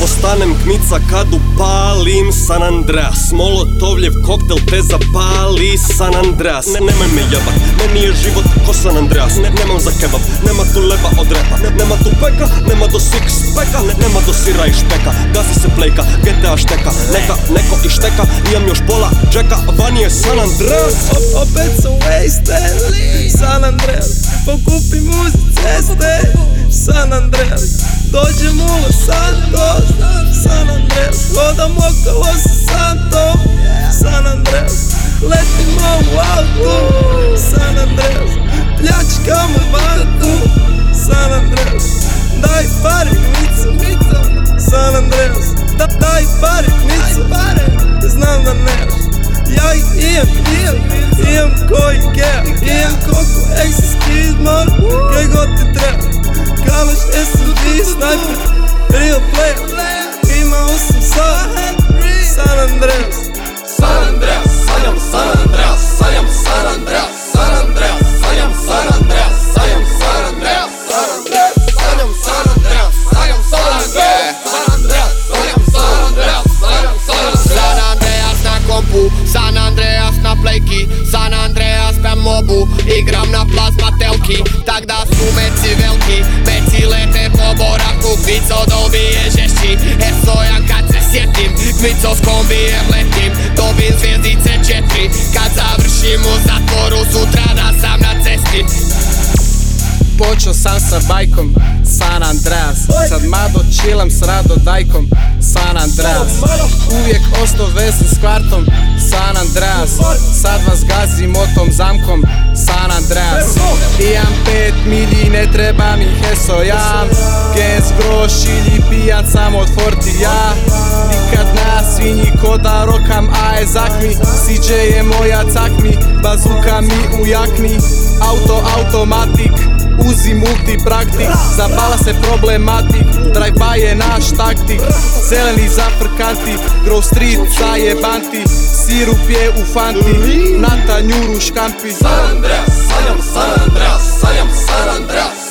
Postanem kmica kad upalim San Andreas. Molotovljev koktel te zapali San Andreas. Ne, nemoj me jebat, meni je život ko San Andreas. Ne, Nemam za kebab, nema tu leba od repa. Ne, Nema tu peka, nema do six peka. Ne, Nema do sira i špeka, gasi se plejka GTA šteka, neka, neko i šteka Imam još pola džeka, van je San Andreas. Opet su wasted San Andreas Pokupim uz ceste San Andreas. Dođem u Santos San Andreas. Hodam okolo sa Santom San Andreas. Letimo u autu San sniper Real player. Imao sam sad San Andreas San Andreas, sanjam San Andreas, Kvico s kombijem letim, dobim zvijezdice četiri. Kad završim u zatvoru, sutra da sam na cesti. Počeo sam sa bajkom San Andreas. Sad mado chillam s Rado Dajkom San Andreas. Uvijek ostao vezan s kvartom San Andreas. Sad vas gazim o tom zamkom San Andreas. Imam pet milji, ne treba mi heso. Ja Gens groš pijan sam od forti ja Nikad na svinji ko da rokam aje zakmi. CJ je moja cakmi Bazuka mi u jakni. Auto automatik Uzi multipraktik, zapala se problematik Drive-by je naš taktik. Zeleni zafrkanti, Grove Street zajebanti Sirup je u fanti, na tanjuru škampi San Andreas, sanjam San Andreas, sanjam San Andreas,